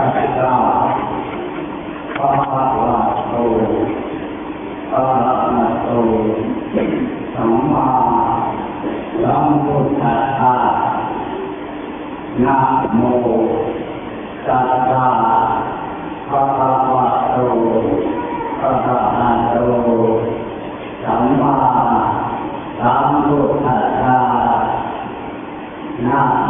ระเจ้าพระวะโตอะระหะโตสัมมาสัมพุทธัสสะนะโมตัสสะภะควะโตอะระหะโตสัมมาสัมพุทธัสสะนะ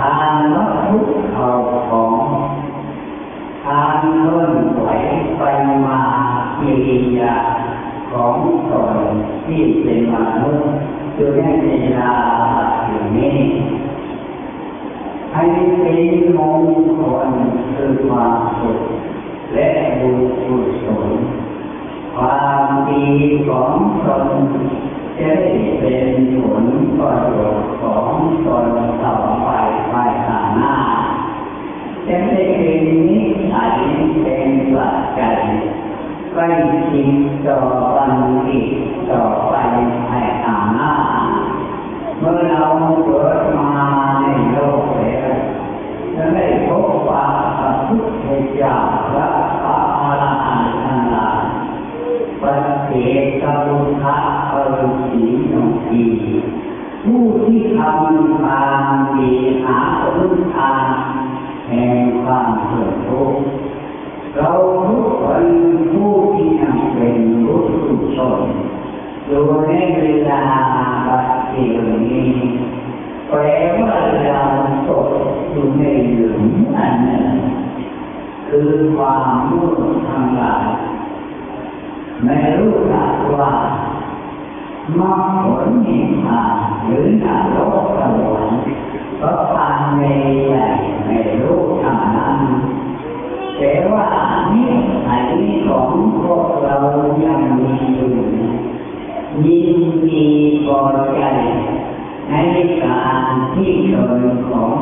ทางวัตถุเข้าของทางเคลื่อนไหวไปมากิริยาของตนที่เป็นมนุษย์อยู่ในเวลาอยู่นี้ให้เป็นมงคลคือความสุขและบุญกุศลความดีของตนจะได้เป็นผลประโยชน์ของตนต่อไป ภายภาคหน้าจะได้เป็นนิสัยเป็นปัจจัยใกล้ชิดต่อบัณฑิต่อไปภายภาคหน้าเมื่อเราเกิดมาในโลกแล้วจะได้พบว่าพระพุทธเจ้า ผู้ที่ทำความดีหาผลทางแห่งความเสื่อมทุกเราทุกคนผู้ที่ยังเป็นบุตรชนอยู่ในเวลาปัจจุบันนี้แปลว่าเราตกอยู่ในหลุมอันหนึ่งคือความมุ่งทางหลายไม่รู้จักว่า มอบผลนิพพานหรือนรกสวรรค์ก็ทานในใจไม่รู้ทางนั้นแต่ว่านิสัยของพวกเรายังมีอยู่ยินดีพอใจในการที่ตนของ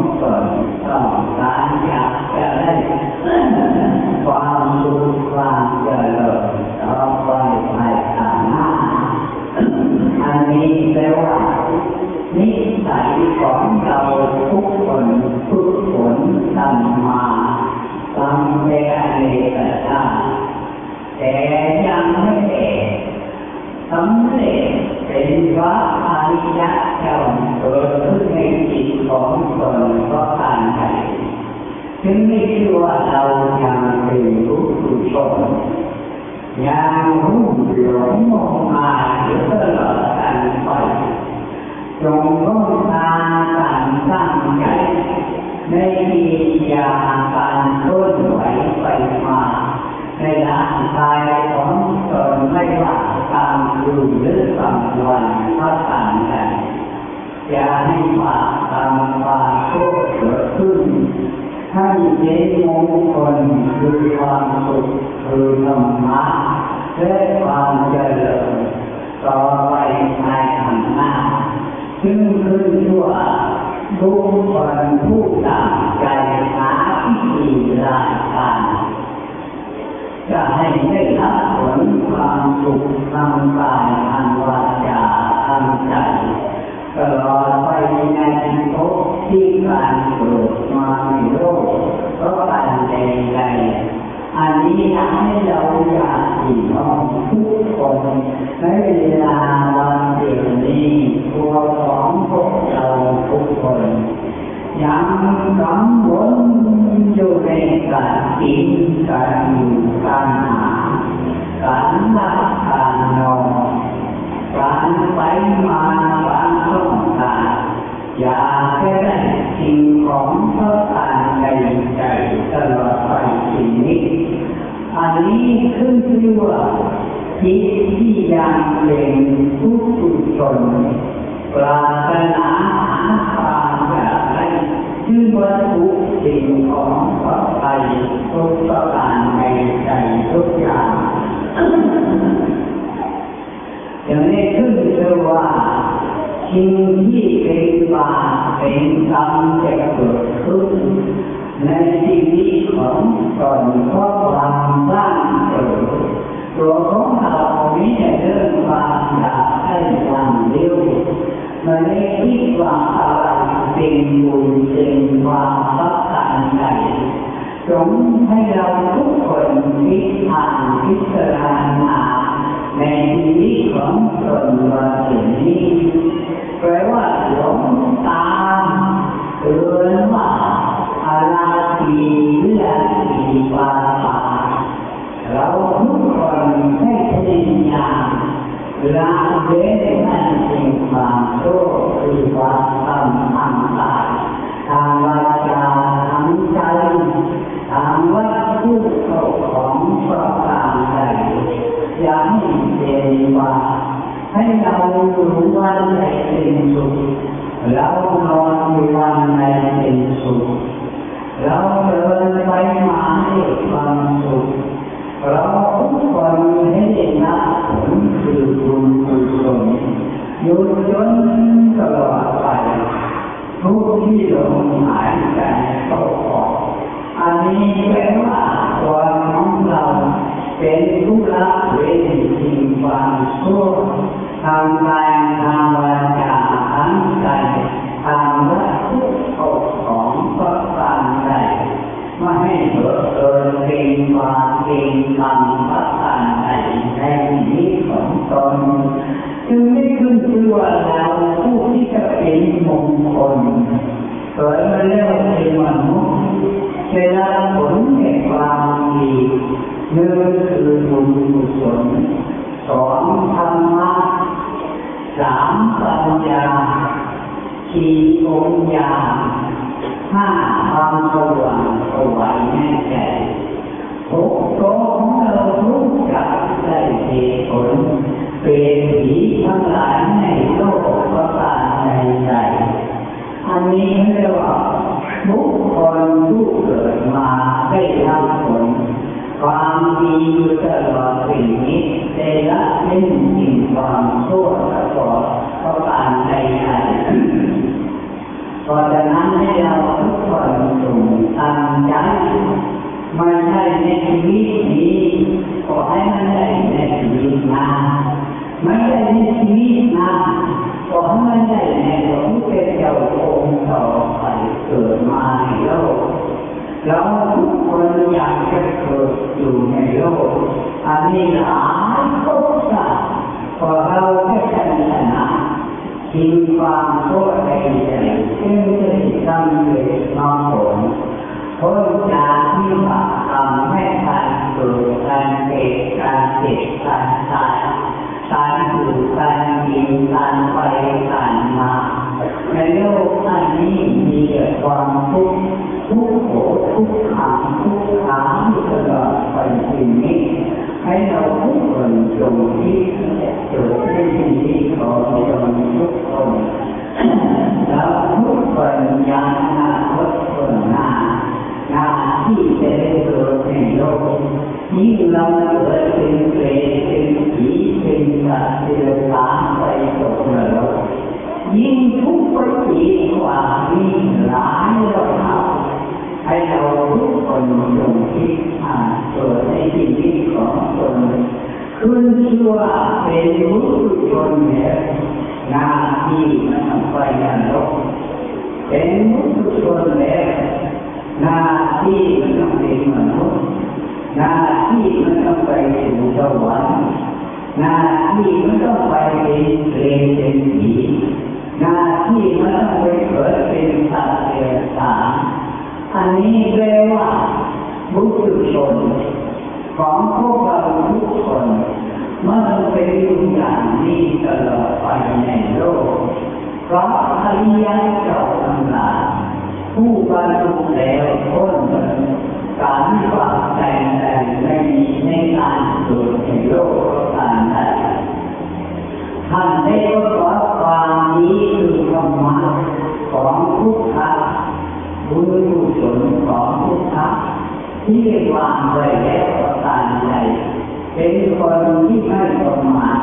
เป็นอะไรก็ตาแต่ยังไม่ได้สำเร็จเป็นพระอริยเจ้าเกิดขึ้นในจิตของตนเพราะการใดถึงไม่ชื่อว่าเรายังเป็นผู้ผู้ชนยังรู้หลงมองมาอยู่ตลอดกันไปจงร่ม ในกิริยาการเคลื่อนไหวไปมาในร่างกายของตนไม่ว่าการดูหรือกลางวันก็ตานอย่าให้บาปกรรมความชั่วเกิดขึ้นให้เป็นมงคลคือความสุขคือธรรมะและความเจริญต่อไปในข้างหน้าซึ่งขึ้นชั่ว ทุกคนผู้ต่างใจหาวิธีรายการจะให้ได้รับผลความสุขทางกายทางวาจาทางใจตลอดไปในภพที่การเกิดมาในโลกเพราะการใดๆอันนี้ทำให้เราอยากที่น้องทุกคนในเวลาวันเดียวนี้ตัวของพวกเรา ทุกคนยังกังวลอยู่ในการกินการอยู่การหาการรับการนอานไปมาบางต้องการอยากจะได้สิ่งของเพราะการใจใจตลอดไปชีวิตอันนี้ขึ้นชื่อว่าจิตที่ยังเป็นผู้สุชน ปรารถนาหาความอยากได้ชื่อวัตถุสิ่งของเพราะใจทุกประการในใจทุกอย่างอย่างนี้ขึ้นชื่อว่าสิ่งที่เป็นบาปเป็นกรรมจะเกิดขึ้นในชีวิตของตนเพราะความร่างเกิดตัวของเรานี้เรื่องควา ไม่ได้คิดว่าอะไรเป็นบุญเป็นความรักกันใจจงให้เราทุกคนคิดอ่านพิจารณาในชีวิตของตนว่าสิ่งนี้แปลว่าหลงตามเตือนว่าอาลาทีเรื่องทีปาปาเราทุกคนให้พยายาม ละเว้นนั่นสิ่งความชั่วคือความทำทางกายทางวาจาทางใจทางวัตถุของประการใดอย่าให้เป็นว่าให้เรารู้วันไหนเป็นสุขเรานอนอยู่วันไหนเป็นสุขเราเดินไปมาให้ความสุขเราทุกคนให้ได้รับผล คือบุญกุศลยุดจนตลอดไปทุกที่ลมหายใจเข้าออกอันนี้แปลว่าตัวของเราเป็นผู้ละเวทีความชั่วทางกาย จึงได้ขึ้นชื่อว่าเราผู้ที่จะเป็นมงคลเกิดมาแล้วเป็นมนุษย์ได้ผลแห่งความดีหนึ่งคือบุญกุศลสองธรรมะสามปัญญาสี่องค์ญาห้าความสว่างสวัยแน่ใจหกตัวของเรารู้จักได้เหตุผล เป็นผีทั้งหลายในโลกประการใดๆอันนี้เรียกว่าบุคคลผู้เกิดมาได้รับผลความดีอยู่ตลอดสิ่งนี้ได้ละเล่นสิ่งความชั่วประกอบประการใดๆเพราะฉะนั้นให้เราทุกคนจงตั้งใจไม่ใช่ในชีวิตนี้ขอให้มันได้ในชีวิตหน้า ไม่ได้ในชีวิตหน้าขอให้มันได้ในหลวงเป็นเจ้าองค์ต่อไปเกิดมาในโลกเราทุกคนอยากจะเกิดอยู่ในโลกอันนี้หลายภพชาติพอเราแค่ชนะทิ้งความโทษในใจซึ่งจะทำให้น้องผลพ้นจากที่บาปทำให้การเกิดการเกิดการเจ็บการตาย การอยู่การกินการไปการมา ในโลกอันนี้มีแต่ความทุกข์ทุกข์โหทุกขังทุกข์ขังตลอดไปสิ่งนี้ให้เราทุกคนจงคิดเกิดในสิ่งที่ขอจงทุกคนแล้วทุกคนยังนาคตคนหน้าหน้าที่จะได้เกิดในโลกยิ่งเราเกิดเป็นเปรตเป็นผีเป็น สัตว์เป็นสารไปตกนรกยิ่งทุกข์ไปอีกกว่านี้หลายเราให้เราทุกคนจงคิดอ่านเกิดในชีวิตของตนขึ้นชื่วเป็นรู้ชนเนี่ยหน้าที่มันไปนรกเป็นรู้ชนแล้วหน้าที่มันต้องเป็นมนุษย์หน้าที่มันต้องไปสู่สวรรค์ หน้าที่มันต้องไปเป็นเปรตเป็นผีหน้าที่มันต้องไปเกิดเป็นสัตว์เดรัจฉานอันนี้เรียกว่าบุตรชนของพวกเราทุกคนมื่อเป็นอยู่อย่างนี้ตลอดไปในโลกเพราะอริยเจ้าทั้งหลายผู้บรรลุแล้วพ้นการฝากแต่งแต่ไม่มีในการเกิดในโลก ท่านได้ประกอบความนี้คือธรรมะของพุทธะบุญกุศลของพุทธะที่วางไว้แล้วประการใดเป็นคนที่ไม่ประมาท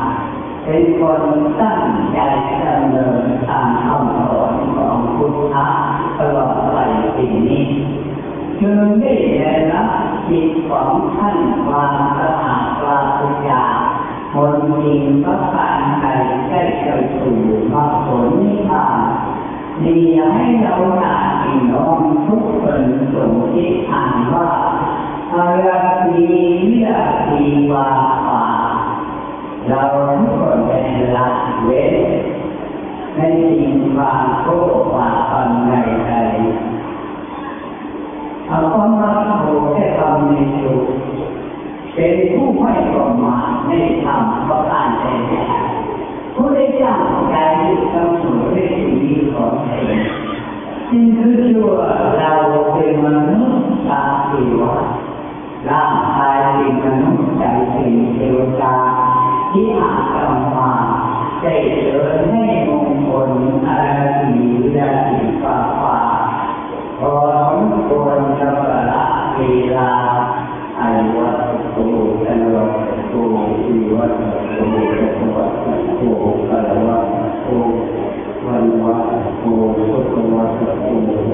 เป็นคนตั้งใจดำเนินตามคำสอนของพุทธะตลอดไปปีนี้จึงได้ได้รับจิตของท่านวางสถาน มนทินพระการใดได้เกิดสู่มรรคผลนิพพานดีให้เราหนาพี่น้องทุกคนสมคิดอ่านว่าอาราตีเรียตีวาป่าเราทุกคนเป็นละเว้นในสิ่งความโกรธความปันในใจเอาความรักโหแค่ทำในสุขเป็นผู้ไม่ประมาท ในธรรมประการใดผู้ได้จ้างใจกำสู่ในสิ่งนี้ของตนจึงคือชั่วเราเป็นมนุษย์ตาสีวะร่างกายเป็นมนุษย์ใจเป็นเทวดาที่อาจกำมาได้เจอให้มงคลอะไรดีและดีฟ้าฟ้ วันวะโกสุตวะสุโมโห